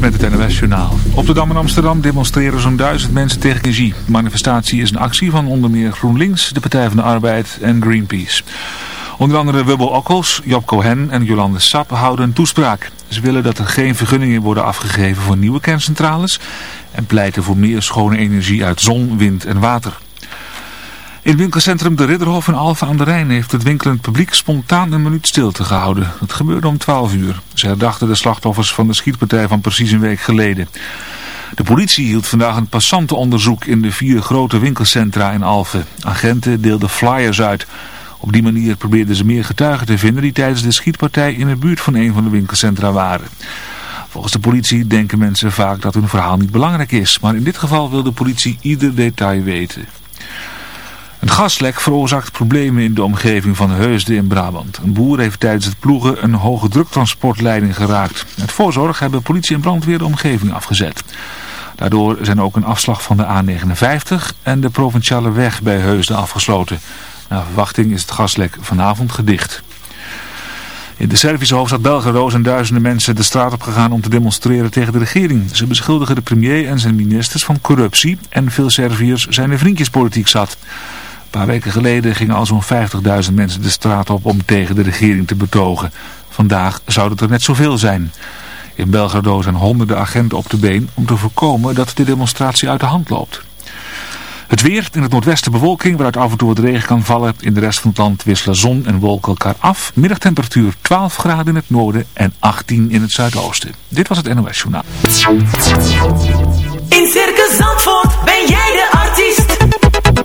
Met het NOS Journaal. Op de Dam in Amsterdam demonstreren zo'n duizend mensen tegen energie. De manifestatie is een actie van onder meer GroenLinks, de Partij van de Arbeid en Greenpeace. Onder andere Wubbel Okkels, Job Cohen en Jolande Sap houden een toespraak. Ze willen dat er geen vergunningen worden afgegeven voor nieuwe kerncentrales en pleiten voor meer schone energie uit zon, wind en water. In het winkelcentrum De Ridderhof in Alphen aan de Rijn heeft het winkelend publiek spontaan een minuut stilte gehouden. Dat gebeurde om 12 uur. Ze herdachten de slachtoffers van de schietpartij van precies een week geleden. De politie hield vandaag een passantenonderzoek in de vier grote winkelcentra in Alphen. Agenten deelden flyers uit. Op die manier probeerden ze meer getuigen te vinden die tijdens de schietpartij in de buurt van een van de winkelcentra waren. Volgens de politie denken mensen vaak dat hun verhaal niet belangrijk is, maar in dit geval wil de politie ieder detail weten. Een gaslek veroorzaakt problemen in de omgeving van Heusden in Brabant. Een boer heeft tijdens het ploegen een hoge druktransportleiding geraakt. Uit voorzorg hebben politie en brandweer de omgeving afgezet. Daardoor zijn ook een afslag van de A59 en de provinciale weg bij Heusden afgesloten. Na verwachting is het gaslek vanavond gedicht. In de Servische hoofdstad Belgrado zijn duizenden mensen de straat op gegaan om te demonstreren tegen de regering. Ze beschuldigen de premier en zijn ministers van corruptie en veel Serviërs zijn de vriendjespolitiek zat. Paar weken geleden gingen al zo'n 50.000 mensen de straat op om tegen de regering te betogen. Vandaag zouden het er net zoveel zijn. In Belgrado zijn honderden agenten op de been om te voorkomen dat de demonstratie uit de hand loopt. Het weer, in het noordwesten bewolking waaruit af en toe wat regen kan vallen. In de rest van het land wisselen zon en wolken elkaar af. Middagtemperatuur 12 graden in het noorden en 18 in het zuidoosten. Dit was het NOS Journaal. In Circus Zandvoort ben jij de artiest.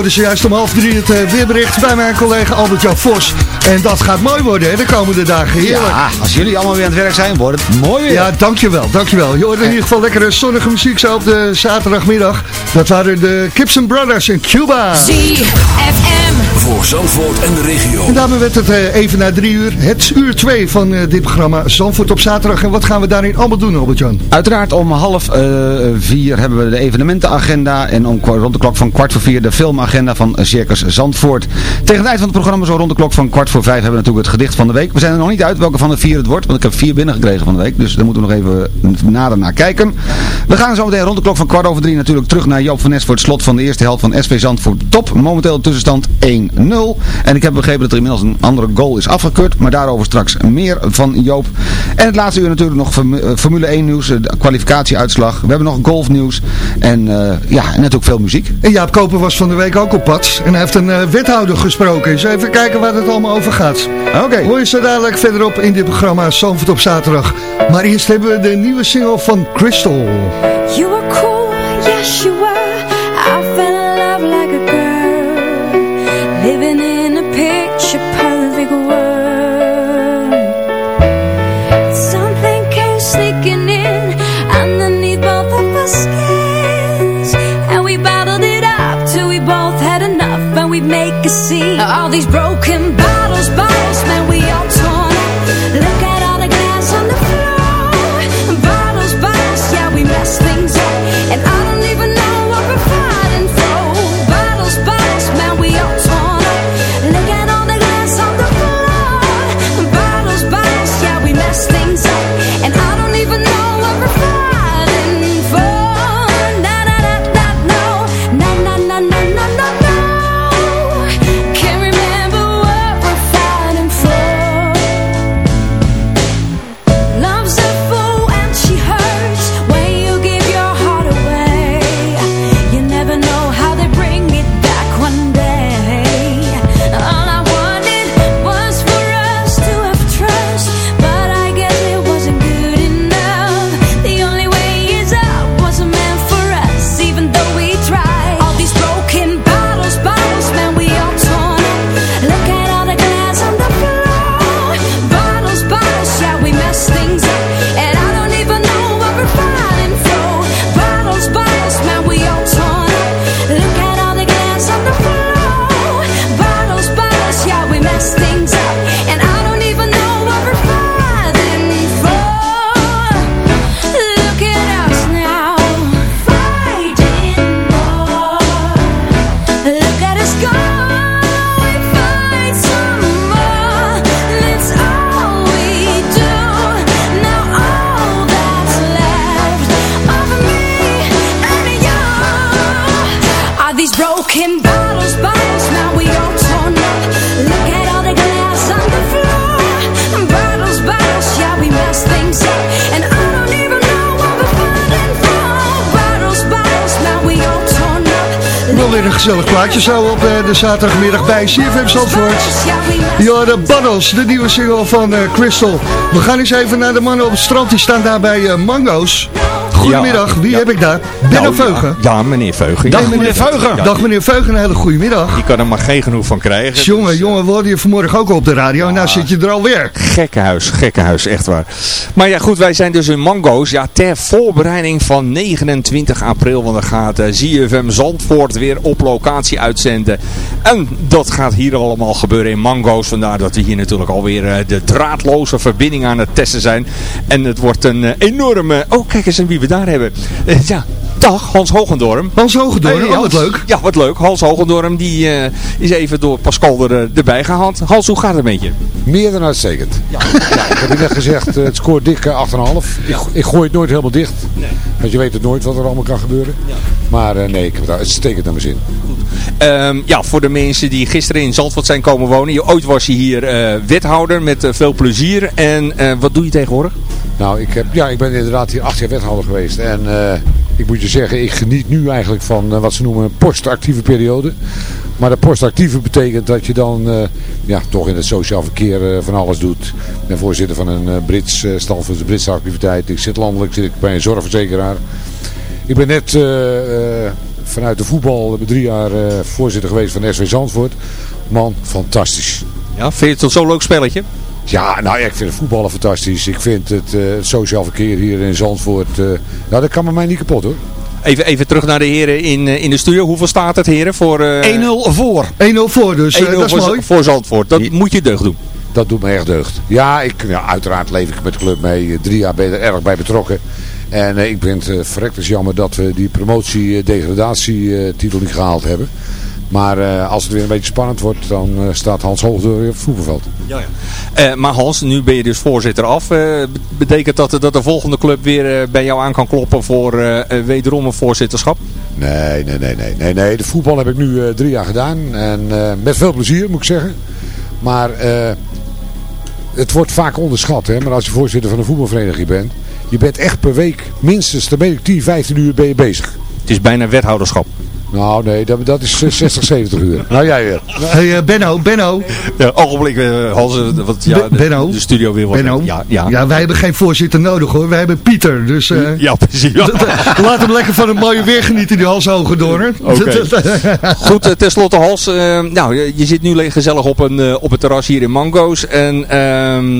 Hoorde zojuist om half drie het uh, weerbericht bij mijn collega Albert-Jan Vos. En dat gaat mooi worden hè, de komende dagen. Heerlijk. Ja, als jullie allemaal weer aan het werk zijn, wordt het mooi weer. Ja, dankjewel, dankjewel. Je hoort in ieder geval lekkere zonnige muziek zo op de zaterdagmiddag. Dat waren de Gibson Brothers in Cuba. ZFM. Voor Zandvoort en de regio. En daarmee werd het uh, even na drie uur. Het uur twee van uh, dit programma Zandvoort op zaterdag. En wat gaan we daarin allemaal doen, Albert-Jan? Uiteraard om half uh, vier hebben we de evenementenagenda. En om rond de klok van kwart voor vier de filmagenda van Circus Zandvoort. Tegen het eind van het programma, zo rond de klok van kwart voor vijf, hebben we natuurlijk het gedicht van de week. We zijn er nog niet uit welke van de vier het wordt. Want ik heb vier binnengekregen van de week. Dus daar moeten we nog even nader naar kijken. We gaan zo meteen rond de klok van kwart over drie natuurlijk terug naar Joop van Nes voor het slot van de eerste helft van SV Zandvoort top. Momenteel de tussenstand 1-0. En ik heb begrepen dat er inmiddels een andere goal is afgekeurd. Maar daarover straks meer van Joop. En het laatste uur natuurlijk nog Formule 1 nieuws. De kwalificatieuitslag. We hebben nog golfnieuws. En uh, ja, en net ook veel muziek. En Jaap Koper was van de week ook op pad. En hij heeft een uh, wethouder gesproken. Dus even kijken waar het allemaal over gaat. Oké. Okay. Hoor je zo dadelijk verderop in dit programma Zandvoort op zaterdag. Maar eerst hebben we de nieuwe single van Crystal. You were cool, yes you were. All these broken gezellig plaatje zo op uh, de zaterdagmiddag bij CFM Zandvoort. Ja, de Battles, de nieuwe single van uh, Crystal. We gaan eens even naar de mannen op het strand. Die staan daar bij uh, Mango's. Goedemiddag, wie ja. heb ik daar? Benno Nou, Veugen. Ja, ja, meneer Veugen. Dag meneer Veugen. Dag meneer Veugen, een hele goede middag. Je kan er maar geen genoeg van krijgen. Jongen, jongen, we hadden je vanmorgen ook op de radio. En nou zit je er alweer. Gekkenhuis, gekkenhuis, echt waar. Maar ja, goed, wij zijn dus in Mango's. Ja, ter voorbereiding van 29 april. Want dan gaat uh, ZFM Zandvoort weer op locatie uitzenden. En dat gaat hier allemaal gebeuren in Mango's. Vandaar dat we hier natuurlijk alweer uh, de draadloze verbinding aan het testen zijn. En het wordt een uh, enorme... Oh, kijk eens wie we daar hebben. Uh, ja, dag, Hans Hogendorm. Hans Hogendorm, Hey, oh, wat leuk. Ja, wat leuk. Hans Hogendorm die, uh, is even door Pascal er, uh, erbij gehaald. Hans, hoe gaat het met je? Meer dan uitstekend. Ja. ik heb je net gezegd, uh, het scoort dik uh, 8,5. Ik, ik gooi het nooit helemaal dicht. Nee. Want je weet het nooit wat er allemaal kan gebeuren. Ja. Maar uh, nee, ik heb het uitstekend naar mijn zin. Um, ja, voor de mensen die gisteren in Zandvoort zijn komen wonen. Je, ooit was je hier uh, wethouder met uh, veel plezier. En uh, wat doe je tegenwoordig? Nou, ik, heb, ja, ik ben inderdaad hier acht jaar wethouder geweest. En uh, ik moet je zeggen, ik geniet nu eigenlijk van uh, wat ze noemen een postactieve periode. Maar de postactieve betekent dat je dan uh, ja, toch in het sociaal verkeer van alles doet. Ik ben voorzitter van een Brits stal voor de Britse activiteit. Ik zit landelijk, zit ik bij een zorgverzekeraar. Ik ben net eh, eh, vanuit de voetbal, drie jaar eh, voorzitter geweest van SV Zandvoort. Man, fantastisch. Ja, vind je het zo'n leuk spelletje? Ja, nou ik vind het voetballen fantastisch. Ik vind het, eh, het sociaal verkeer hier in Zandvoort, eh, nou dat kan bij mij niet kapot hoor. Even, even terug naar de heren in, eh, in de studio. Hoeveel staat het heren voor... eh, 1-0 voor. 1-0 voor, dus eh, 1-0 dat is voor, mooi. voor Zandvoort. Dat moet je deugd doen. Dat doet me echt deugd. Ja, ik, ja, uiteraard leef ik met de club mee. Drie jaar ben ik er erg bij betrokken. En eh, ik vind het uh, verrekt jammer dat we die promotie-degradatie-titel niet gehaald hebben. Maar eh, als het weer een beetje spannend wordt, dan eh, staat Hans Hoogdeur weer op het voetbalveld. Ja, ja. Eh, maar Hans, nu ben je dus voorzitter af. Betekent dat dat de volgende club weer bij jou aan kan kloppen voor wederom een voorzitterschap? Nee, nee, nee, nee, nee, nee. De voetbal heb ik nu drie jaar gedaan. En met veel plezier, moet ik zeggen. Maar het wordt vaak onderschat. Hè? Maar als je voorzitter van een voetbalvereniging bent. Je bent echt per week minstens, dan ben ik 10, 15 uur ben je bezig. Het is bijna wethouderschap. Nou nee, dat, dat is eh, 60, 70 uur. Nou jij weer. Hey, eh, Benno, Benno, Ja, ogenblik, eh, Hans, eh, wat, ja, Be- Benno? de, de studio weer wat. Benno. Ja, ja. Ja, wij hebben geen voorzitter nodig hoor. Wij hebben Pieter, dus... eh, Ja, precies. Ja. Laat hem lekker van het mooie weer genieten, die Hans Hogendoorn. Oké. Goed, eh, tenslotte Hans. eh, nou, je, je zit nu gezellig op, een, op het terras hier in Mango's. En ehm,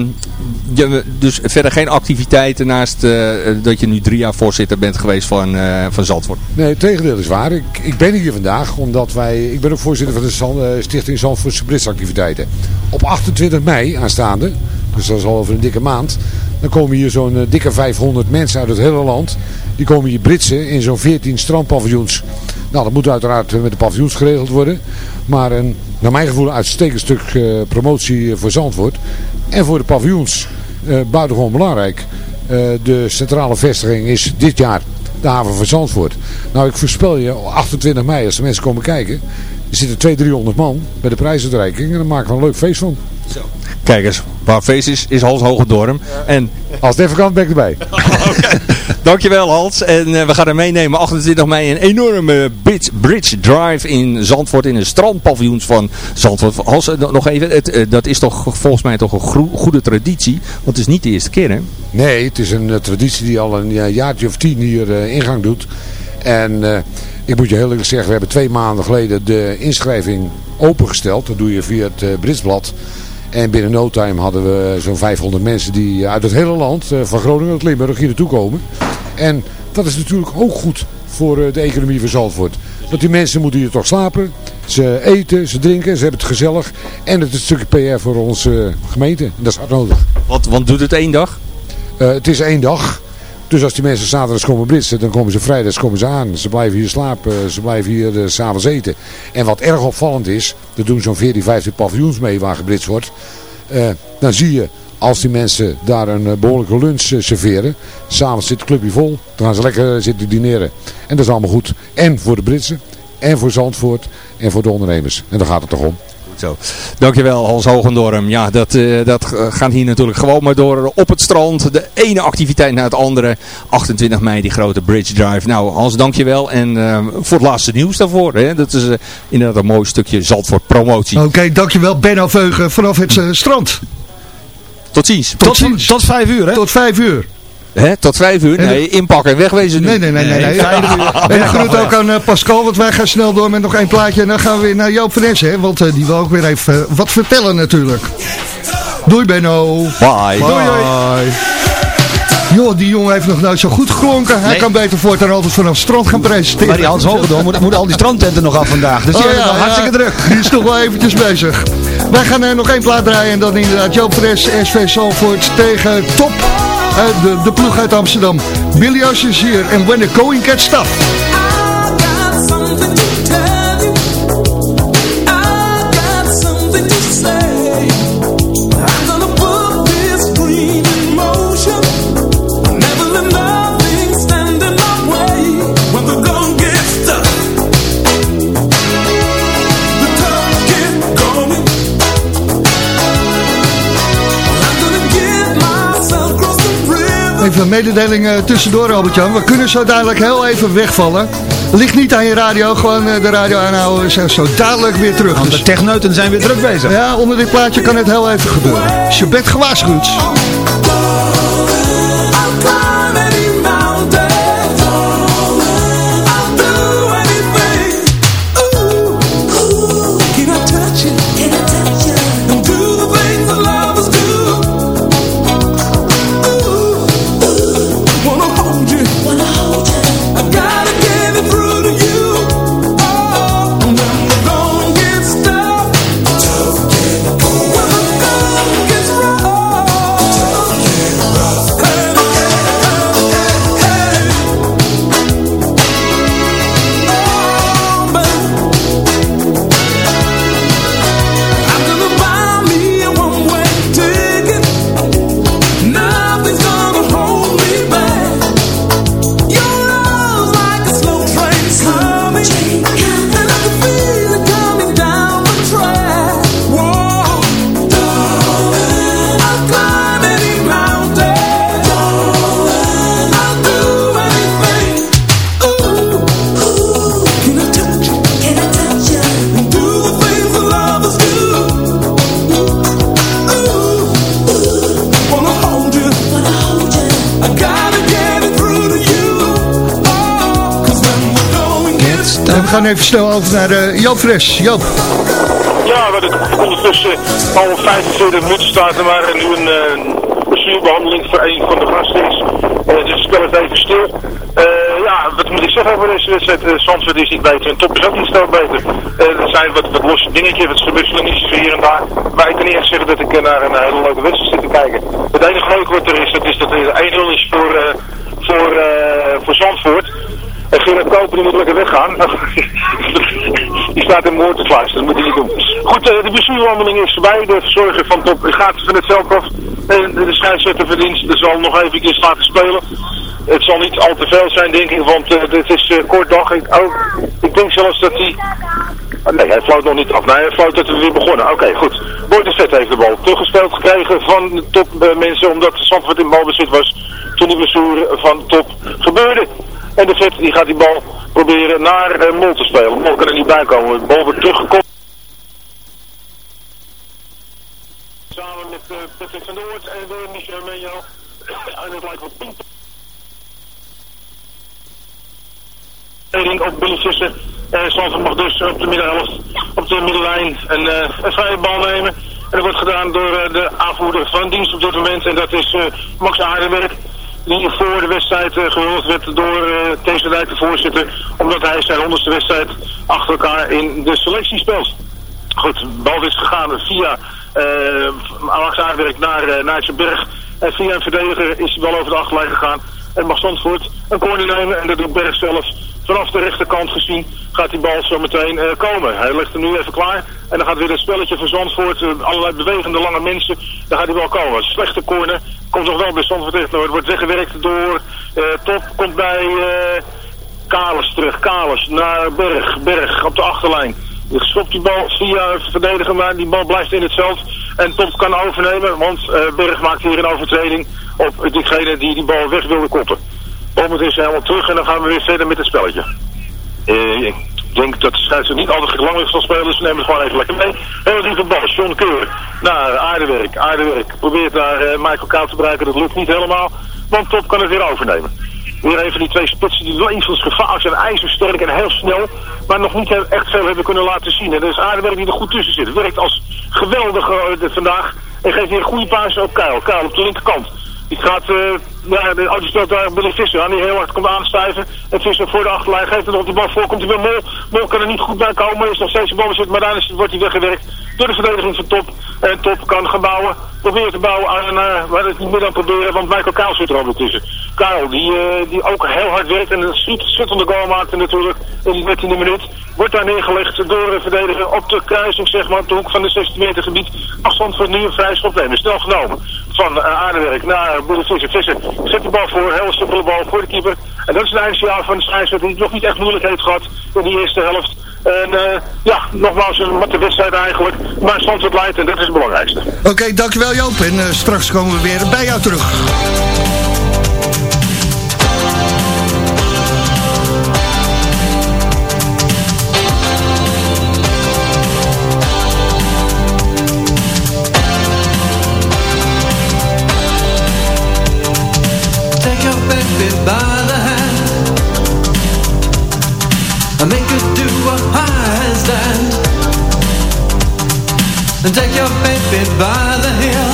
je, dus verder geen activiteiten naast eh, dat je nu drie jaar voorzitter bent geweest van, eh van Zandvoort. Nee, het tegendeel is waar. Ik, ik ben hier vandaag omdat wij... Ik ben ook voorzitter van de eh, Stichting Zandvoortse Britsactiviteiten. Op 28 mei aanstaande, dus dat is al over een dikke maand... dan komen hier zo'n eh, dikke 500 mensen uit het hele land. Die komen hier britsen in zo'n 14 strandpaviljoens. Nou, dat moet uiteraard met de paviljoens geregeld worden. Maar een, naar mijn gevoel, uitstekend stuk eh, promotie voor Zandvoort. En voor de paviljoens buitengewoon belangrijk. De centrale vestiging is dit jaar de haven van Zandvoort. Nou, ik voorspel je, 28 mei, als de mensen komen kijken, er zitten 200, 300 man bij de prijsuitreiking en dan maken we een leuk feest van. Kijk eens, waar feest is, is Hans Hogendorm. En Als het even kan, ben ik erbij. dankjewel Hans. En eh, we gaan er meenemen 28 mei een enorme bridge, bridge drive in Zandvoort. In de strandpaviljoens van Zandvoort. Hans, eh, nog even. Het, eh, dat is toch volgens mij toch een goede traditie. Want het is niet de eerste keer hè? Nee, het is een traditie die al een jaartje of tien hier ingang doet. En eh, ik moet je heel eerlijk zeggen, we hebben twee maanden geleden de inschrijving opengesteld. Dat doe je via het Britsblad. En binnen no time hadden we zo'n 500 mensen die uit het hele land, eh, van Groningen tot Limburg, hier naartoe komen. En dat is natuurlijk ook goed voor eh, de economie van Zandvoort. Dat die mensen moeten hier toch slapen. Ze eten, ze drinken, ze hebben het gezellig. En het is een stukje PR voor onze eh, gemeente. Dat is hard nodig. Want, want doet het één dag? Eh, het is één dag. Dus als die mensen zaterdags komen britsen, dan komen ze vrijdags komen ze aan. Ze blijven hier slapen, ze blijven hier uh, s'avonds eten. En wat erg opvallend is, er doen zo'n 14, 15 paviljoens mee waar gebritst wordt. Eh, dan zie je, als die mensen daar een eh, behoorlijke lunch eh, serveren. S'avonds zit het clubje vol, dan gaan ze lekker eh, zitten dineren. En dat is allemaal goed. En voor de Britsen, en voor Zandvoort, en voor de ondernemers. En daar gaat het toch om. Zo. Dankjewel Hans Hogendorm. Ja, dat, eh, dat eh, gaat hier natuurlijk gewoon maar door op het strand. De ene activiteit na het andere. 28 mei die grote Bridge Drive. Nou Hans, dankjewel. En eh, voor het laatste nieuws daarvoor. Hè. Dat is inderdaad een mooi stukje Zandvoort promotie. Oké, dankjewel Benno Veugen vanaf het strand. Tot ziens. Tot, ziens. Tot vijf uur, hè? Tot vijf uur. Hè, tot vijf uur? En Nee, inpakken en wegwezen nu. Nee, nee, nee. nee, nee. En een groet ook aan eh, Pascal, want wij gaan snel door met nog één plaatje. En dan gaan we weer naar Joop van Essen, hè, want eh, die wil ook weer even eh, wat vertellen natuurlijk. Doei Benno. Bye. Doei, doei. Joh, die jongen heeft nog nooit zo goed geklonken. Hij Nee. kan beter voortaan altijd vanaf het strand gaan presenteren. Maar die Hans Hogendorm moet, moet al die strandtenten nog af vandaag. Dus die Oh ja, nog hartstikke ja, druk. Die is nog wel eventjes bezig. Wij gaan er nog één plaat draaien en dan inderdaad Joop Fres, SV Salvoort tegen Top. Eh, de, de ploeg uit Amsterdam. Billy Ocean is hier en When the Going Gets Tough. Even een mededeling eh, tussendoor, Albert-Jan. We kunnen zo dadelijk heel even wegvallen. Ligt niet aan je radio, gewoon eh, de radio aanhouden. We zijn zo dadelijk weer terug. Want de Dus, techneuten zijn weer druk bezig. ja, onder dit plaatje kan het heel even gebeuren. Dus je bent gewaarschuwd. Gaan even snel over naar uh, Joop Fres. Ja, we hebben ondertussen al 45 minuten staat er maar nu een uh, bestuurbehandeling voor een van de gasten is. Uh, dus het spel is even stil. Ja, wat moet ik zeggen over deze wedstrijd? Uh, is niet beter en top is ook niet snel beter. er zijn wat, losse dingetjes, wat verwisselingen hier en daar. Maar ik kan echt zeggen dat ik naar een hele leuke wedstrijd zit te kijken. Het enige leuke wat er is, dat is dat er 1-0 is voor. En Gerard Koper die moet lekker weggaan. die staat in moord te dat moet hij niet doen. Goed, de bestuurwandeling is voorbij. De verzorger van top gaat van het veld. En de scheidsrechter verdient, er zal nog even laten spelen. Het zal niet al te veel zijn, denk ik, want uh, dit is uh, kort dag. Ik, oh, ik denk zelfs dat hij... Oh, nee, hij floot nog niet af. Nee, hij floot dat we weer begonnen. Oké, goed. Boy de Vet heeft de bal teruggespeeld gekregen van de topmensen, omdat Zandvoort in balbezit was toen die blessure van top gebeurde. En de Vet die gaat die bal proberen naar uh, Mol te spelen. Mol kan er niet bij komen. De bal wordt teruggekomen. Samen met uh, Patrick van der en door Michel Menjo. en het lijkt wel ping Erik op Billy Visser. En Zandvoort mag dus op de middenhelft, op de middenlijn, een, uh, een vrije bal nemen. En dat wordt gedaan door uh, de aanvoerder van dienst op dit moment. En dat is uh, Max Aardenberg. Die voor de wedstrijd uh, werd door uh, Kees de Dijk, de voorzitter. Omdat hij zijn honderdste wedstrijd achter elkaar in de selectie speelt. Goed, bal is gegaan via Max Aardenberg naar uh, Nijtsenberg. En via een verdediger is de bal over de achterlijn gegaan. En mag Zandvoort een corner nemen. En dat doet Berg zelf vanaf de rechterkant gezien gaat die bal zo meteen uh, komen. Hij legt hem nu even klaar. En dan gaat weer het spelletje van Zandvoort. Uh, allerlei bewegende lange mensen. Dan gaat hij wel komen. Slechte corner. Komt nog wel bij Zandvoort terecht. Nou, wordt weggewerkt door uh, Top. Komt bij Kalis terug. Kalis naar Berg. Berg op de achterlijn. Stopt die bal via verdediger, maar die bal blijft in het. En Top kan overnemen, want Berg maakt hier een overtreding op diegene die die bal weg wilde koppen. Omend is helemaal terug en dan gaan we weer verder met het spelletje. Uh, ik denk dat de scheidsrechter niet altijd lang zal spelen, dus we nemen het gewoon even lekker mee. Heel lieve bal, John Keur naar Aardewerk. Aardewerk probeert daar uh, Michael Koud te bereiken, dat lukt niet helemaal. Want Top kan het weer overnemen. Weer even die twee spitsen die levensgevaarlijk zijn, ijzersterk en heel snel, maar nog niet echt veel hebben kunnen laten zien. En is Aardewerk die er goed tussen zit. Het werkt als geweldige uh, vandaag en geeft weer een goede paas op Kuil. Kuil op de linkerkant. Die gaat, uh, ja, de auto speelt daar Billy Visser aan, die heel hard komt aanstuiven. En Visser voor de achterlijn geeft en op de bal voor, komt hij weer Mol. Mol kan er niet goed bij komen, is nog steeds de bal zit, maar dan wordt hij weggewerkt door de verdediging van Top. En Top kan gaan bouwen, probeert te bouwen aan, uh, het niet meer dan proberen, want Michael Kaal zit er al tussen. Kaal, die, die ook heel hard werkt en een schitterende goal maakte natuurlijk in die 13e minuut. Wordt daar neergelegd door de verdediger op de kruising, zeg maar, op de hoek van de 16 meter gebied. Afstand voor nu een vrij schop nemen. Snel genomen van uh, Aardewerk naar Boele Visser. Visser zet de bal voor, heel simpele bal voor de keeper. En dat is het eindsignaal van de scheidsrechter die nog niet echt moeilijk heeft gehad in die eerste helft. En uh, ja, nogmaals een matte wedstrijd eigenlijk. Maar Zandvoort leidt en dat is het belangrijkste. Oké, dankjewel Joop. En uh, straks komen we weer bij jou terug. And take your baby by the heel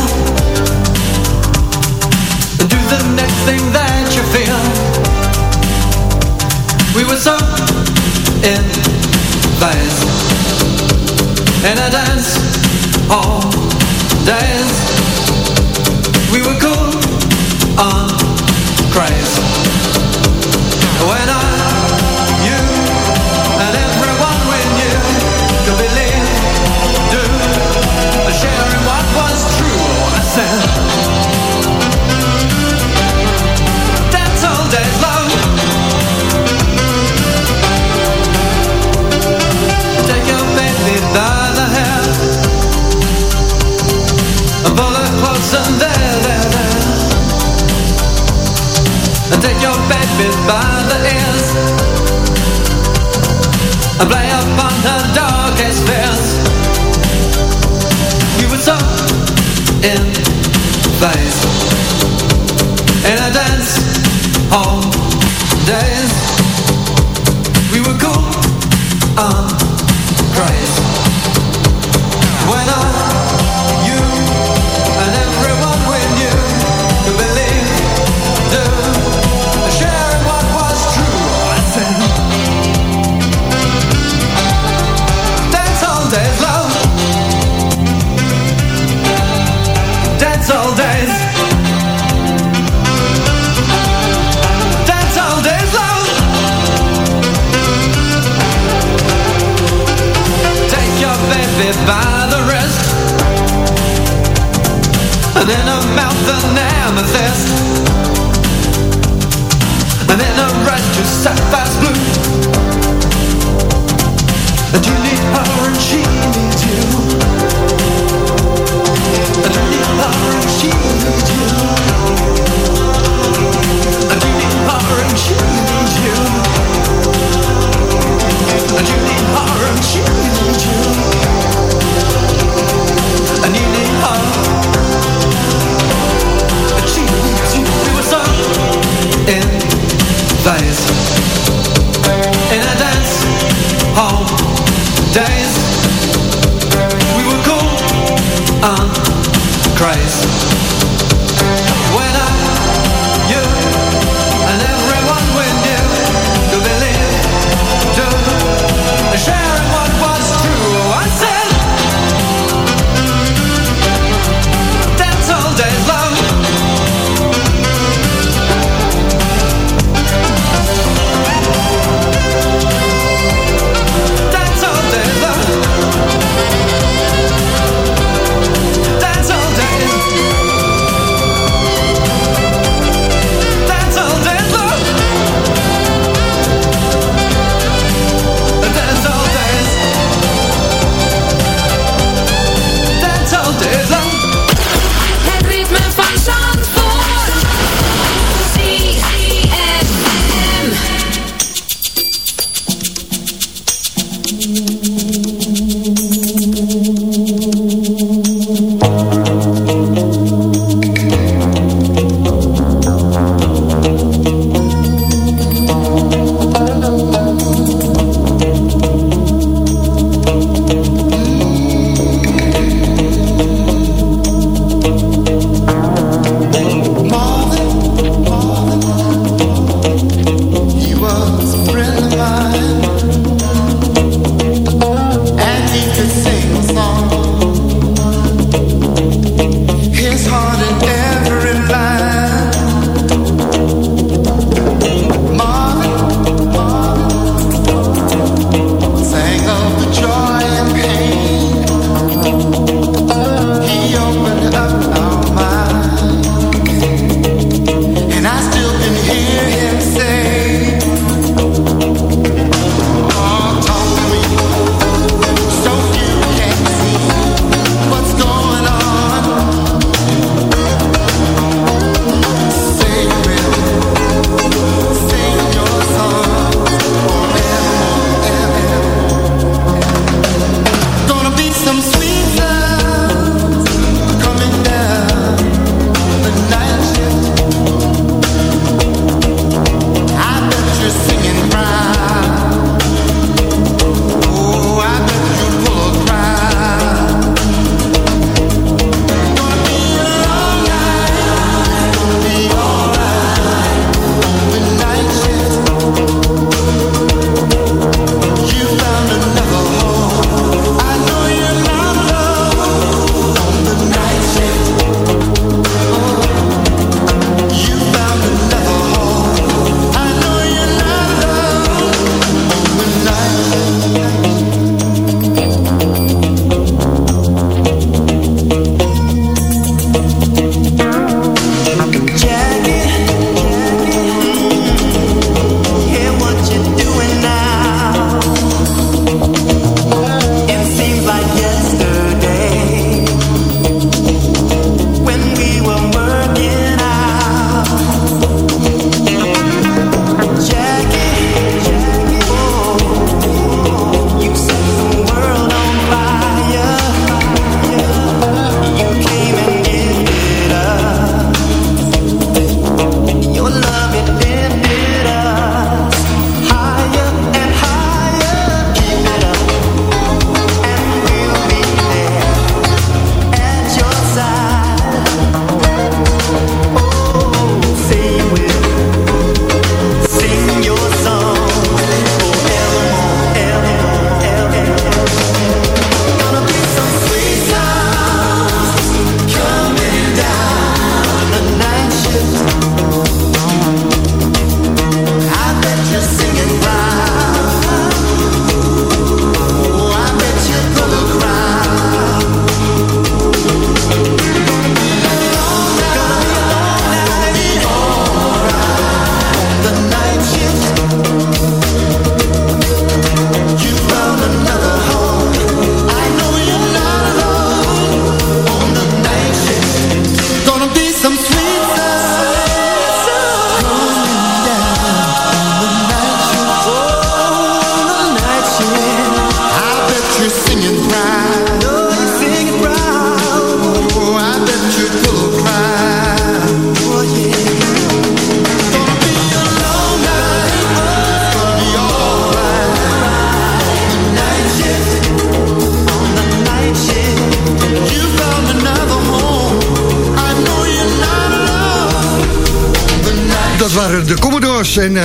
and do the next thing that you feel. We were so in phase in a dance all days. We were cool on craze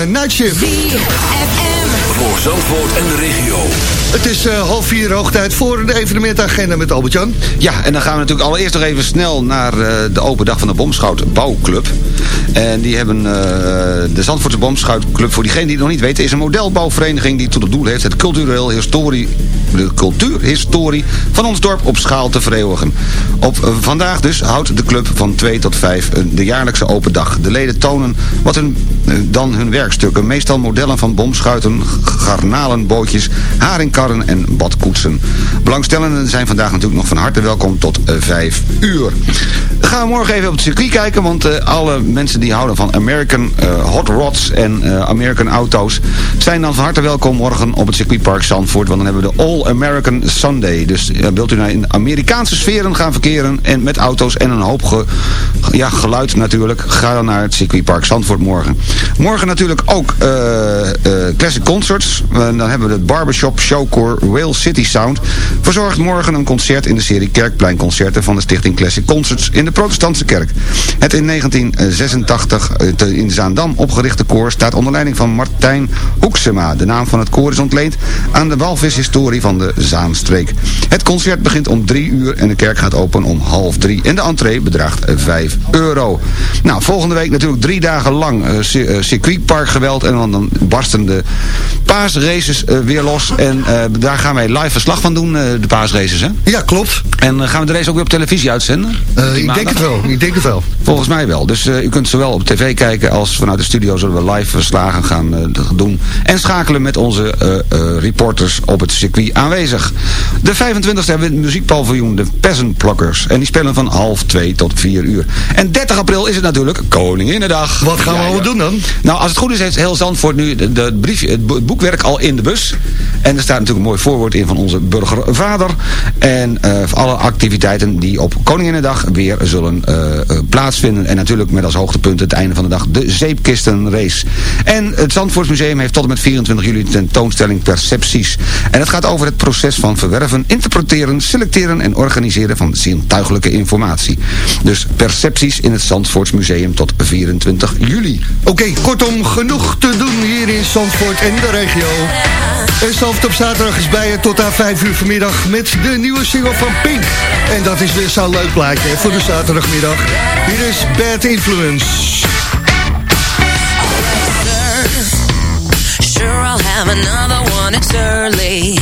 Night Shift. Voor Zandvoort en de regio. Het is eh, half vier hoog tijd voor de evenementagenda met Albert-Jan. Ja, en dan gaan we natuurlijk allereerst nog even snel naar eh, de open dag van de Bomschout Bouwclub. En die hebben eh, de Zandvoortse Bomschoutclub, voor diegenen die het nog niet weten, is een modelbouwvereniging die tot het doel heeft het cultureel historie, de cultuurhistorie van ons dorp op schaal te vereeuwigen. Op eh, vandaag dus houdt de club van 2 tot 5 de jaarlijkse open dag. De leden tonen wat hun, eh, dan hun werkstukken, meestal modellen van bomschuiten, garnalenbootjes, haringkarren en badkoetsen. Belangstellenden zijn vandaag natuurlijk nog van harte welkom tot 5 uur. Gaan we morgen even op het circuit kijken, want eh, alle mensen die houden van American eh, hot rods en eh, American auto's zijn dan van harte welkom morgen op het circuitpark Zandvoort, want dan hebben we de All American Sunday. Dus wilt u naar in Amerikaanse sferen gaan verkeren en met auto's en een hoop ja, geluid natuurlijk, ga dan naar het circuitpark Zandvoort morgen. Morgen natuurlijk ook Classic Concerts. Dan hebben we het Barbershop Showcore Rail City Sound. Verzorgt morgen een concert in de serie Kerkpleinconcerten van de stichting Classic Concerts in de protestantse kerk. Het in 1986 eh, in Zaandam opgerichte koor staat onder leiding van Martijn Hoeksema. De naam van het koor is ontleend aan de walvishistorie van de Zaanstreek. Het concert begint om drie uur en de kerk gaat open om half drie. En de entree bedraagt eh, 5 euro. Nou, volgende week natuurlijk drie dagen lang eh, ci- eh, circuitparkgeweld. En dan, dan barsten de paasraces eh, weer los. En eh, daar gaan wij live verslag van doen, eh, de paasraces, hè? Ja, klopt. En eh, gaan we de race ook weer op televisie uitzenden? Eh, ik denk? Het wel, ik denk het wel. Volgens mij wel. Dus eh, u kunt zowel op tv kijken als vanuit de studio zullen we live verslagen gaan eh, doen. En schakelen met onze eh, reporters op het circuit aanwezig. De 25e hebben we het muziekpaviljoen, de Peasant Pluckers. En die spelen van half 2 tot 4 uur. En 30 april is het natuurlijk Koninginnedag. Wat gaan we Ja, allemaal ja. doen dan? Nou, als het goed is, heeft heel Zandvoort nu de, de briefje, het bo- het boekwerk al in de bus. En er staat natuurlijk een mooi voorwoord in van onze burgervader. En alle activiteiten die op Koninginnedag weer zullen eh, eh, plaatsvinden. En natuurlijk met als hoogtepunt het einde van de dag de zeepkistenrace. En het Zandvoortsmuseum heeft tot en met 24 juli tentoonstelling Percepties. En het gaat over het proces van verwerven, interpreteren, selecteren en organiseren van zintuigelijke informatie. Dus Percepties in het Zandvoortsmuseum tot 24 juli. Oké, kortom, genoeg te doen hier in Zandvoort en de regio. En Zandvoort op zaterdag is bij je tot aan 5 uur vanmiddag met de nieuwe single van Pink. En dat is weer zo'n leuk plaatje voor de zaterdagmiddag. Hier is Bad Influence. Sure, I'll have another one, it's early.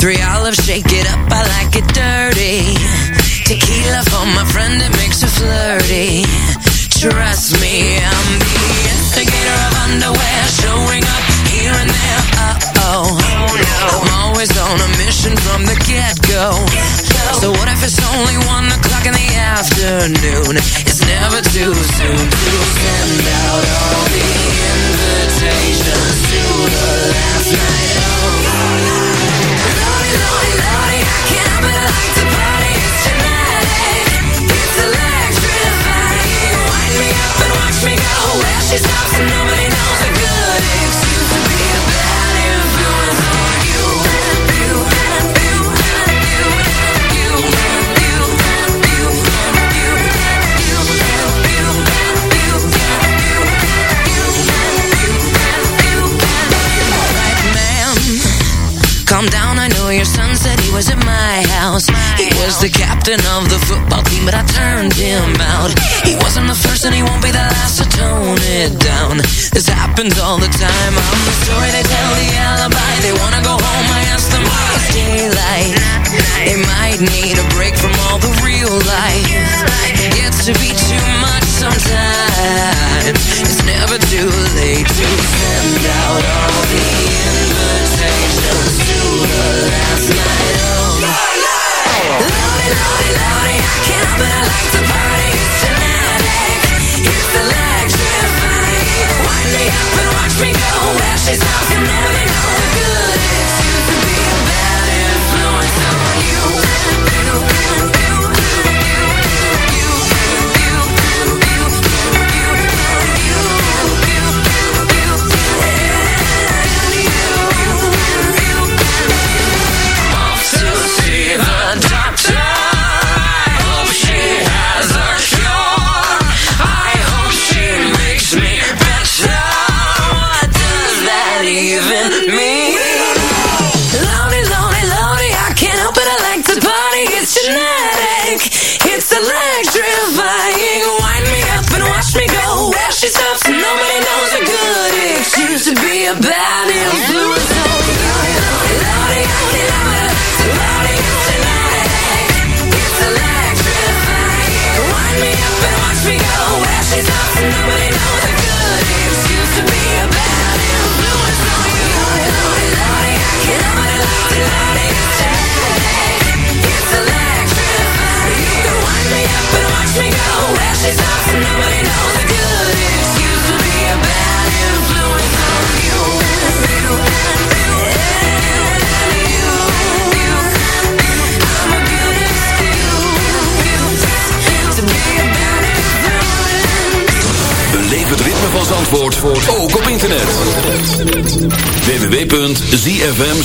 Three olives, shake it up, I like it dirty. Tequila for my friend, it makes her flirty. Trust me, I'm the instigator of underwear, showing up here and there. Uh I'm always on a mission from the get go. So, what if it's only one o'clock in the afternoon? It's never too soon to send out all the invitations to the last night of Lordy, I can't it, like party, it's It's electrifying Wind me up and watch me go. She stops and nobody knows a good excuse your son said he was at my house. He was the captain of the football team, but I turned him out. He wasn't the first and he won't be the last, so tone it down. This happens all the time. I'm the story they tell, the alibi. They wanna go home, I ask them why it's daylight. They might need a break from all the real life. It gets to be too much sometimes. It's never too late to send out all the invitations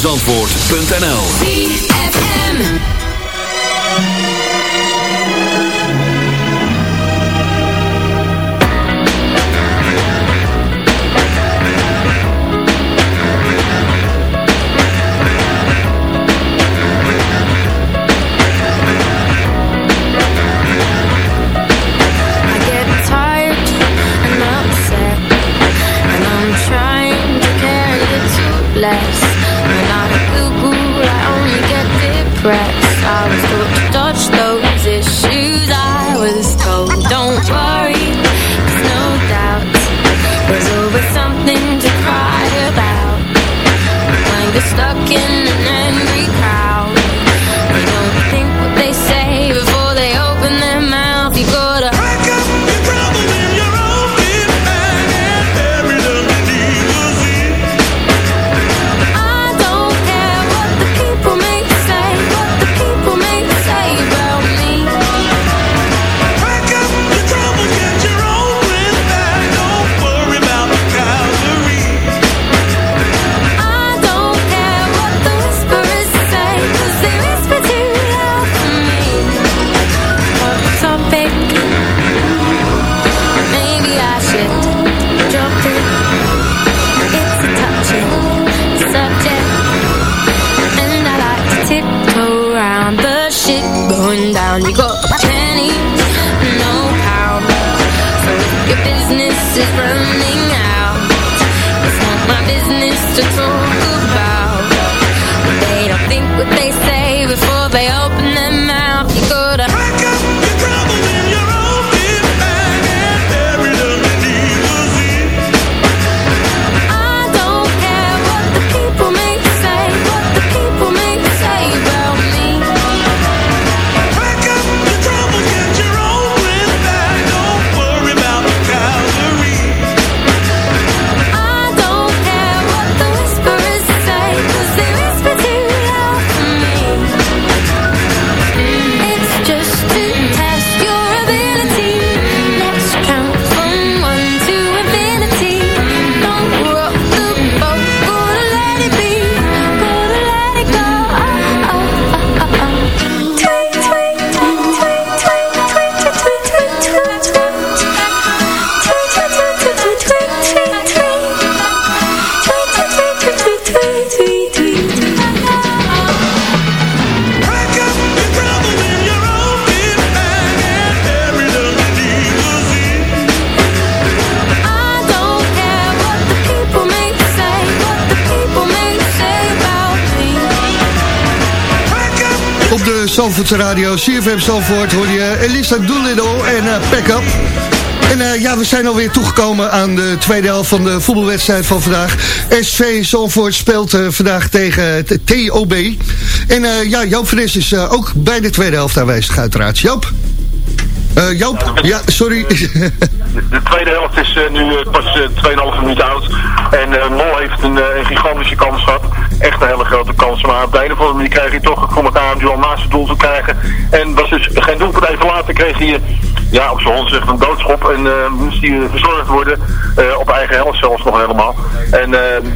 zandvoort.nl de radio, CFM Zandvoort, hoor je Elisa Doolittle en uh, Pack. En eh, ja, we zijn alweer toegekomen aan de tweede helft van de voetbalwedstrijd van vandaag. SV Zandvoort speelt eh, vandaag tegen TOB. En ja, Joop Fris is ook bij de tweede helft aanwezig uiteraard. Joop? Eh, Joop? Ja, sorry. De tweede helft is eh, nu eh, pas eh, 2,5 minuten oud. En Mol heeft een, een gigantische kans gehad. Echt een hele grote kans. Maar op de een of andere manier kreeg hij toch voor elkaar om Johan naast het doel te krijgen. En was dus geen doelpunt even later kreeg hij, eh, ja, op zijn hond zegt een doodschop. En eh, moest hij eh, verzorgd worden. op eigen helft zelfs nog helemaal. En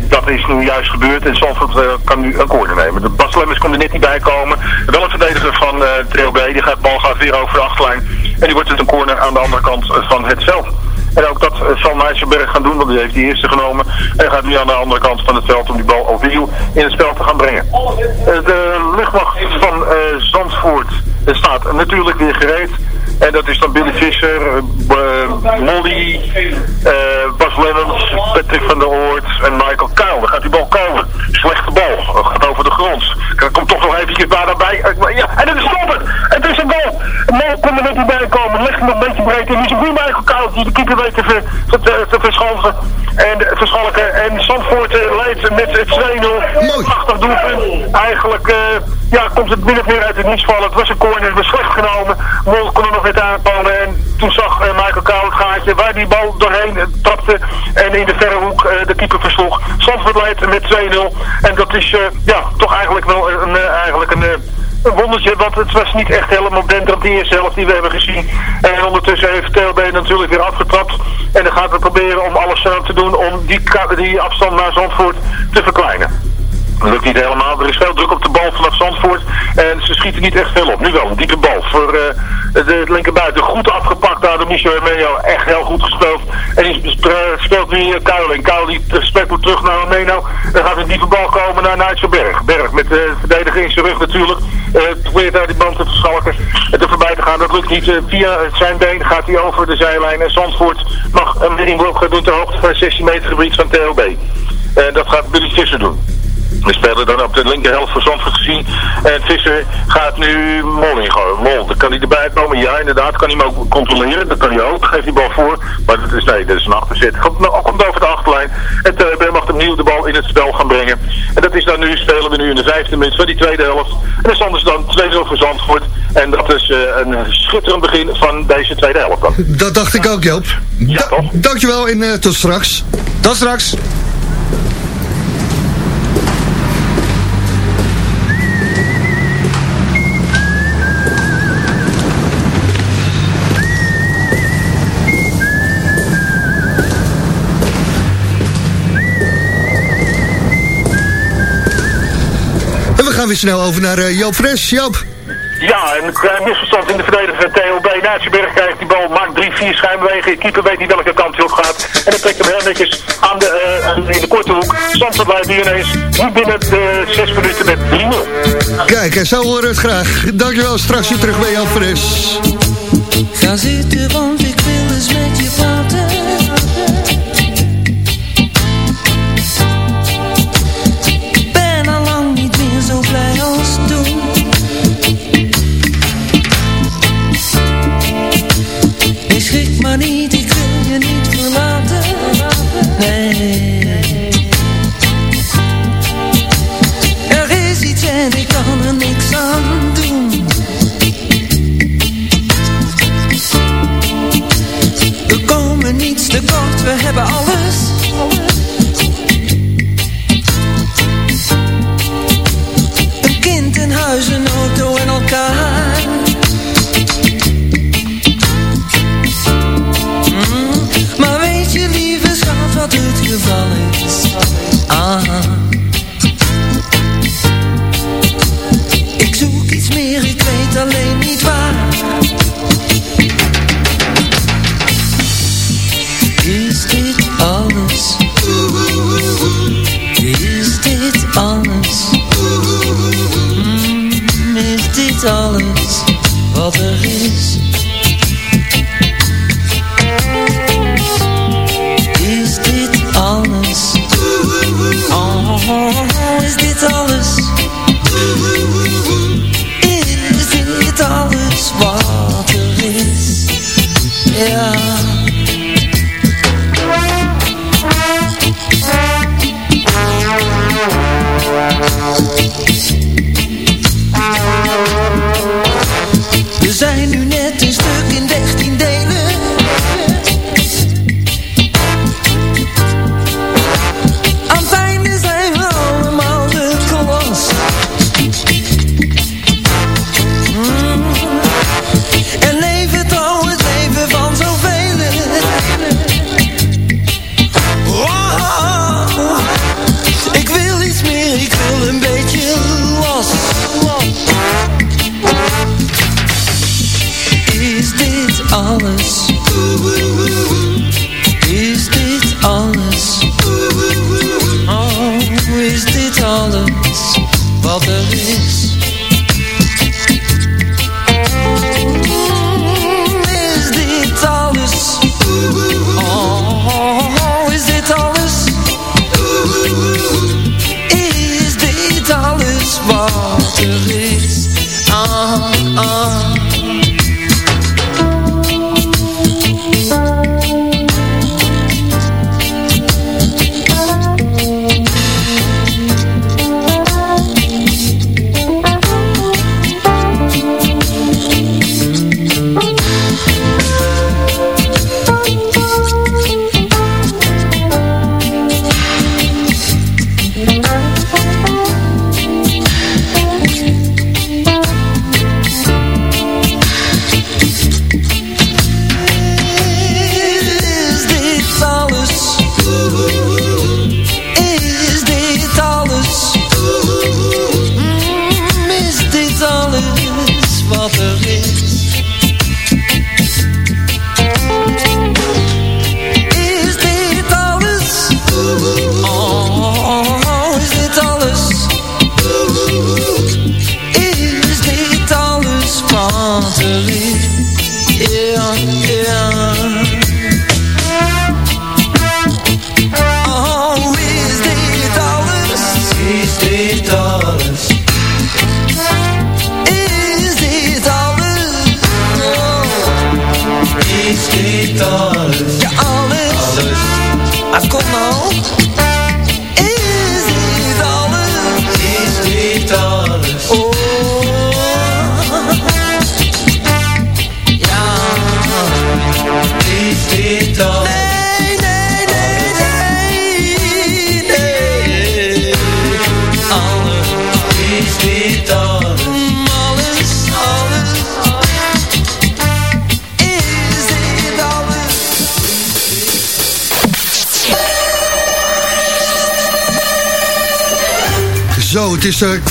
dat is nu juist gebeurd. En Zandvoort kan nu een corner nemen. De Bas Lemmers kon er net niet bij komen. Wel een verdediger van eh TOB. Die gaat, bal gaat weer over de achterlijn. En die wordt dus een corner aan de andere kant van het veld. En ook dat eh, zal Nijsselberg gaan doen, want die heeft die eerste genomen. En gaat nu aan de andere kant van het veld om die bal overnieuw in het spel te gaan brengen. Eh, de luchtmacht van eh, Zandvoort staat natuurlijk weer gereed. En dat is dan Billy Visser, eh, Molly, eh, Bas Lemmens, Patrick van der Oort en Michael Kuil. Dan gaat die bal komen. Slechte bal. Dat gaat over de grond. Er komt toch nog eventjes daar bij. Eh, Ja, en het is stoppen. Het. Mol kon er net niet bij komen. Legt hem een beetje breed in. Is een goede Michael Kuil die de keeper weet te, ver, te, te, te verschalken. En eh, verschalken. En Zandvoort eh, leidt met het 2-0. Prachtig doelpunt. Eigenlijk eh, ja, komt het min of meer uit het niets vallen. Het was een corner. Het was slecht genomen. Mol kon er nog net aanpannen. En toen zag eh, Michael Kuil het gaatje waar die bal doorheen eh, trapte. En in de verre hoek eh, de keeper versloeg. Zandvoort leidt met 2-0. En dat is eh, ja, toch eigenlijk wel een, eh, eigenlijk een... een wondertje, want het was niet echt helemaal denderend die eerste helft die we hebben gezien. En ondertussen heeft TLB natuurlijk weer afgetrapt. En dan gaat we proberen om alles aan te doen om die, die afstand naar Zandvoort te verkleinen. Lukt niet helemaal. Er is veel druk op de bal vanaf Zandvoort. En ze schieten niet echt veel op. Nu wel een diepe bal voor eh, de linkerbuiten. Goed afgepakt daar door Michel Hermeno. Echt heel goed gespeeld. En die sp- speelt nu uh, Kuil. En Kuil die eh, weer terug naar Hermeno. Dan gaat een diepe bal komen naar Nigel Berg. Met de verdediger in zijn rug natuurlijk. Eh probeert daar die band te verschalken. En te voorbij te gaan. Dat lukt niet. Eh, via zijn been gaat hij over de zijlijn. En Zandvoort mag een gaan doen ter hoogte van het 16 meter gebied van TLB. En dat gaat Billy Visser doen. We spelen dan op de linkerhelft voor Zandvoort gezien. En Visser gaat nu Mol ingooien. Mol, dan kan hij erbij komen. Ja, inderdaad, kan hij hem ook controleren. Dat kan hij ook. Geeft die bal voor. Maar dat is, nee, dat is een achterzet. Komt, nou, komt over de achterlijn. En uh, mag opnieuw de bal in het spel gaan brengen. En dat is dan nu, spelen we nu in de vijfde minuut van die tweede helft. En dat is anders dan 2-0 voor Zandvoort. En dat is uh, een schitterend begin van deze tweede helft dan. Dat dacht ik ook, Joop. Ja, toch? Dankjewel en uh, tot straks. Tot straks. We gaan weer snel over naar uh, Joop Fres. Joop. Ja, een klein misverstand in de verdediger van TLB. Naatjeberg krijgt die bal, maakt drie, vier schijnbewegingen. Keeper weet niet welke kant hij op gaat. En dan trekt hem heel netjes aan de, uh, in de korte hoek. Zandvoort leidt nu ineens nu binnen de zes minuten met 3-0. Kijk, en zo horen we het graag. Dankjewel, straks weer terug bij Joop Fres. Ga zitten, want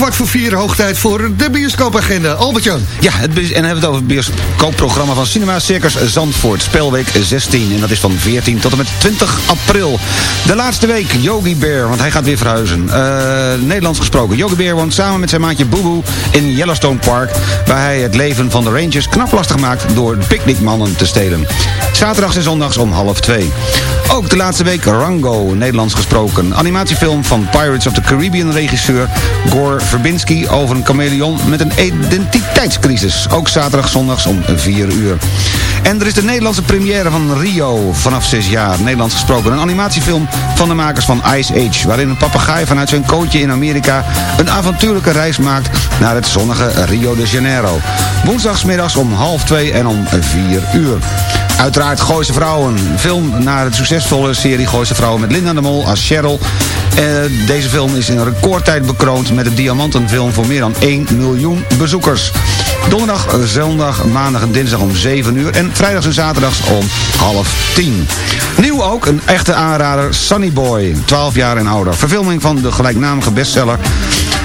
kwart voor vier, hoogtijd voor de bioscoopagenda. Albert-Jan. Ja, het, en hebben we het over het bioscoopprogramma van Cinema Circus Zandvoort. Spelweek 16. En dat is van 14 tot en met 20 april. De laatste week, Yogi Bear, want hij gaat weer verhuizen. Eh, Nederlands gesproken. Yogi Bear woont samen met zijn maatje Boeboe in Yellowstone Park. Waar hij het leven van de Rangers knap lastig maakt door picknickmannen te stelen. Zaterdags en zondags om half twee. Ook de laatste week Rango, Nederlands gesproken. Animatiefilm van Pirates of the Caribbean regisseur Gore Verbinski over een chameleon met een identiteitscrisis. Ook zaterdag, zondags om 4 uur. En er is de Nederlandse première van Rio vanaf 6 jaar. Nederlands gesproken. Een animatiefilm van de makers van Ice Age. Waarin een papegaai vanuit zijn kootje in Amerika een avontuurlijke reis maakt naar het zonnige Rio de Janeiro. Woensdagsmiddags om half 2 en om 4 uur. Uiteraard Gooise Vrouwen. Film naar de succesvolle serie Gooise Vrouwen met Linda de Mol als Cheryl. Eh, deze film is in recordtijd bekroond met een diamantenfilm voor meer dan 1 miljoen bezoekers. Donderdag, zondag, maandag en dinsdag om 7 uur. En vrijdags en zaterdags om half 10. Nieuw ook, een echte aanrader, Sunny Boy. 12 jaar en ouder. Verfilming van de gelijknamige bestseller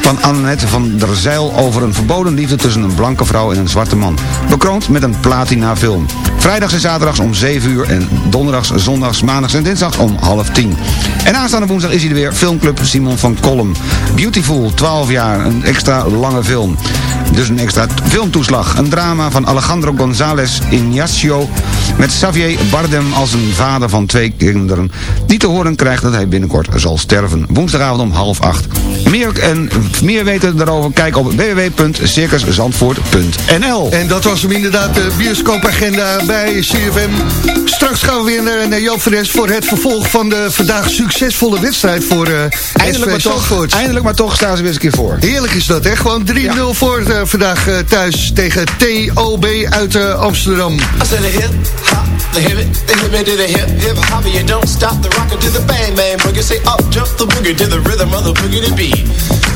van Annette van der Zeil over een verboden liefde tussen een blanke vrouw en een zwarte man. Bekroond met een platina film. Vrijdags en zaterdags om 7 uur en donderdags, zondags, maandags en dinsdags om half 10. En aanstaande woensdag is hij er weer, filmclub Simon van Kolm. Beautiful, 12 jaar, een extra lange film. Dus een extra filmtoeslag. Een drama van Alejandro González Ignacio met Xavier Bardem als een vader van twee kinderen. Die te horen krijgt dat hij binnenkort zal sterven. Woensdagavond om half acht. Meer, en, meer weten daarover kijk op www.circuszandvoort.nl En dat was hem inderdaad, de bioscoopagenda bij CFM. Straks gaan we weer naar, naar Joop Fres voor het vervolg van de vandaag succesvolle wedstrijd voor uh, Eindelijk maar, toch, eindelijk maar toch staan ze weer eens een keer voor. Heerlijk is dat, hè? Gewoon 3-0 voor uh, vandaag uh, thuis tegen TOB uit uh, Amsterdam. I said a hip, hop, the hip the hip to the hip, hip hop, you don't stop the rocker to the bang bang boogie. Say up, jump the boogie to the rhythm of the boogie to beat.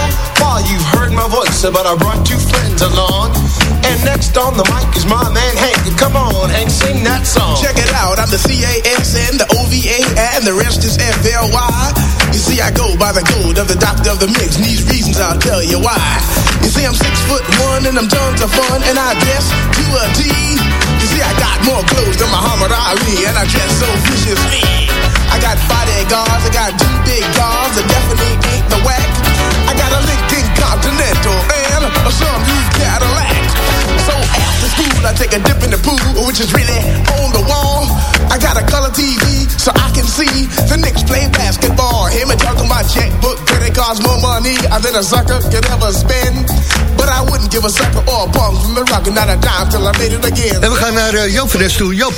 you've heard my voice, but I brought two friends along. And next on the mic is my man Hank. Come on, Hank, sing that song. Check it out, I'm the C-A-S-N, the O-V-A, and the rest is F-L-Y. You see, I go by the code of the doctor of the mix, and these reasons I'll tell you why. You see, I'm six foot one and I'm tons of fun, and I dress to a T. You see, I got more clothes than Muhammad Ali, and I dress so viciously. I got bodyguards, I got two big guards, I definitely ain't the whack. And a some used Cadillac. So after school, I take a dip in the pool, which is really on the wall. I got a color TV so I can see the Knicks play basketball. Him and talking my checkbook, credit cards more money than a sucker could ever spend. But I wouldn't give a sucker or a punk from the rock, not a dime till I made it again. En we gaan naar uh, Joop van Nes toe. Joop.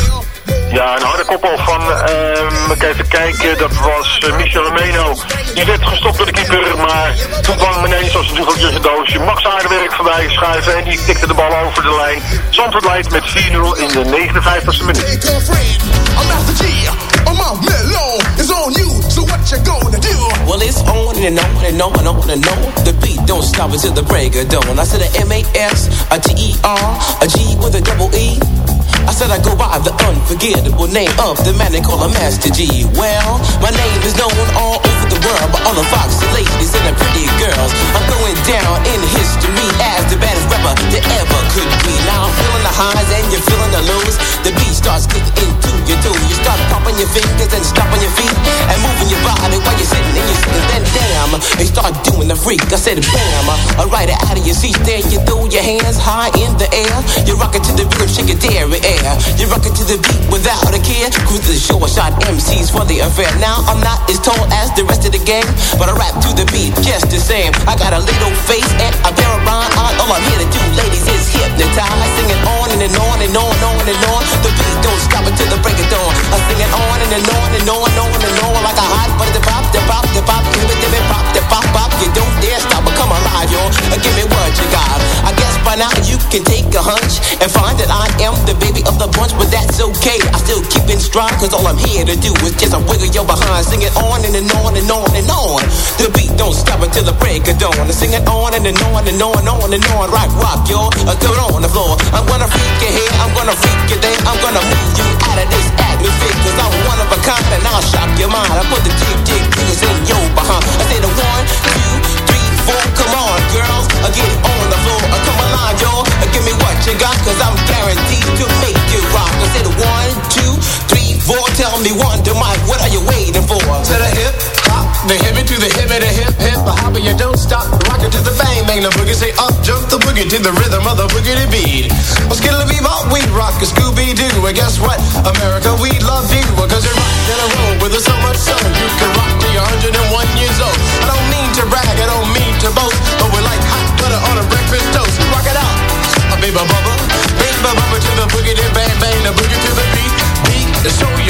Ja, een harde koppel van, ehm even kijken, dat was eh, Michel Romeno. Die werd gestopt door de keeper, maar toen kwam ineens als een toevallig doosje Max Aardewerk voorbij schuiven en die tikte de bal over de lijn. Zandvoort leidt met 4-0 in de 59ste minuut. Well, it's on and on and on and on and on. The beat don't stop until the break of dawn. I said a M-A-S, a T-E-R, a G with a double E. I said I go by the unforgettable name of the man they call a Master G. Well, my name is known all world by all the ladies and the pretty girls. I'm going down in history as the baddest rapper that ever could be. Now I'm feeling the highs and you're feeling the lows. The beat starts kicking into your toe. You start popping your fingers and stomping your feet and moving your body while you're sitting and you're sitting. Then damn, they start doing the freak. I said bam, I ride it out of your seat there. You throw your hands high in the air. You're rocking to the rhythm, shake it air. You're rocking to the beat without a care. Cruise the show, I shot MCs for the affair. Now I'm not as tall as the rest of the gang, but I rap to the beat just the same. I got a little face and a pair of rhyme eyes. All I'm here to do, ladies, is hypnotize. Singing on and, and on and on and on and on. The beat don't stop until the break of dawn. I sing it on and, and on and on and on and on like a hot butter. Pop, the pop, the pop, give it, give it, pop, the pop, pop. You don't dare stop, come alive, y'all. Uh, Give me what you got. I guess by now you can take a hunch and find that I am the baby of the bunch, but that's okay. I still keep in stride, cause all I'm here to do is just a wiggle your behind. Sing it on and, and on and on and on. The beat don't stop until the break of dawn. I sing it on and, and on and on and on and on. Rock, rock, y'all. Uh, throw it on the floor. I'm gonna freak you here, I'm gonna freak you there. I'm gonna move you out of this atmosphere, cause I'm one of a kind and I'll shock your mind. I put the jig, jig, jiggers in your behind. I say the one, two, Come on, girls, get on the floor. Uh, come alive, y'all. Uh, give me what you got, cause I'm guaranteed to make you rock. I said one, two, three, four. Tell me one, to Mike, what are you waiting for? To the hip, hop, the hippie to the hippie, the hip, hip, the hopper, you don't stop. Rock it to the bang, bang, the boogie, say up, jump the boogie to the rhythm of the boogie beat. Beat is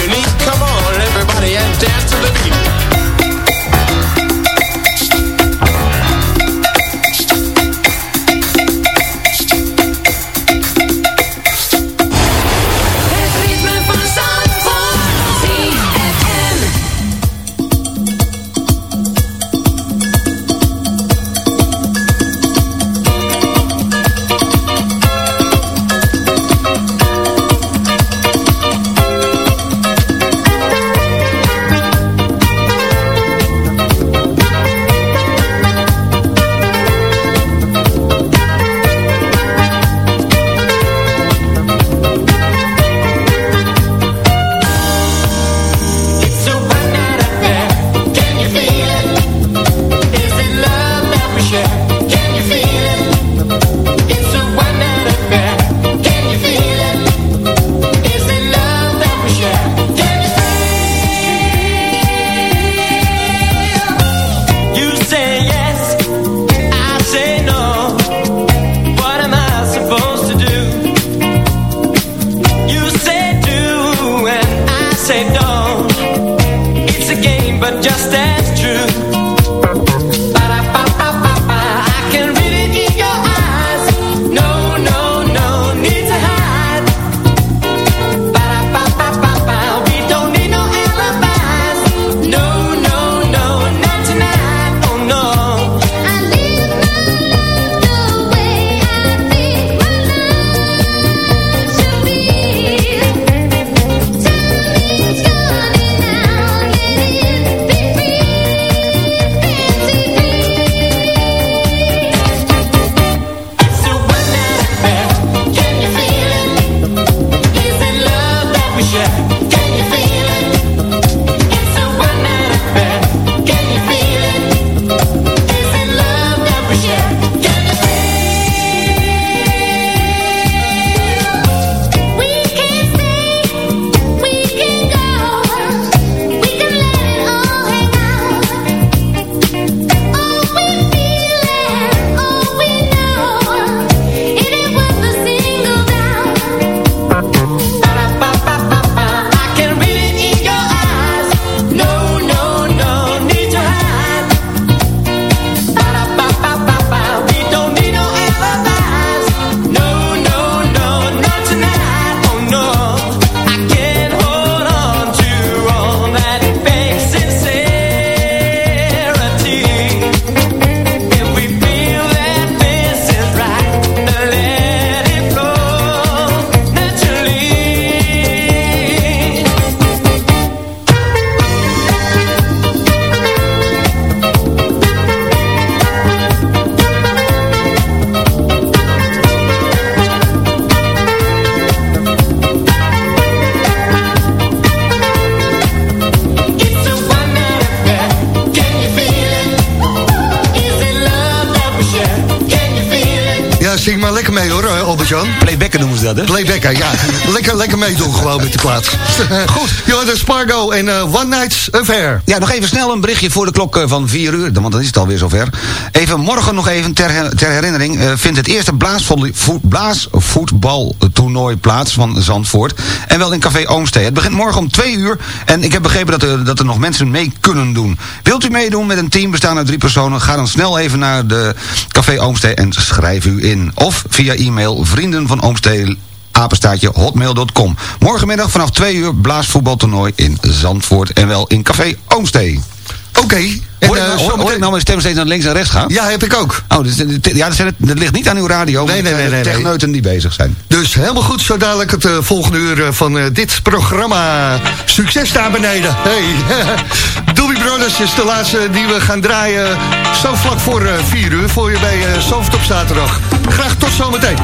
Playbacken noemen ze dat, hè? Playbacken, ja. lekker, lekker meedoen gewoon met de plaats. Goed. Johannes Spargo en eh, One Night's Affair. Ja, nog even snel een berichtje voor de klok eh, van 4 uur, want dan is het alweer zover. Even morgen nog even ter, ter herinnering eh, vindt het eerste blaasvoetbaltoernooi plaats van Zandvoort. En wel in Café Oomstee. Het begint morgen om 2 uur en ik heb begrepen dat er, dat er nog mensen mee kunnen doen. Wilt u meedoen met een team bestaan uit drie personen? Ga dan snel even naar de Café Oomstee en schrijf u in. Of via e-mail vrienden van Oomstee apenstaartje hotmail.com. Morgenmiddag vanaf 2 uur blaasvoetbaltoernooi in Zandvoort en wel in Café Oomstee. Oké. En, Hoor, eh, nou- hoor- hoor ik nou mijn stem steeds naar links en rechts gaan? Ja, heb ik ook. Oh, dus, eh, ja, dat, zijn dat ligt niet aan uw radio, Nee, nee, zijn nee, de nee, techneuten die bezig zijn. Dus helemaal goed, zo dadelijk het eh, volgende uur eh, van eh, dit programma. Succes daar beneden. Hey. Doobie Brothers is de laatste die we gaan draaien. Zo vlak voor eh 4 uur voor je bij uh, op zaterdag. Graag tot zometeen.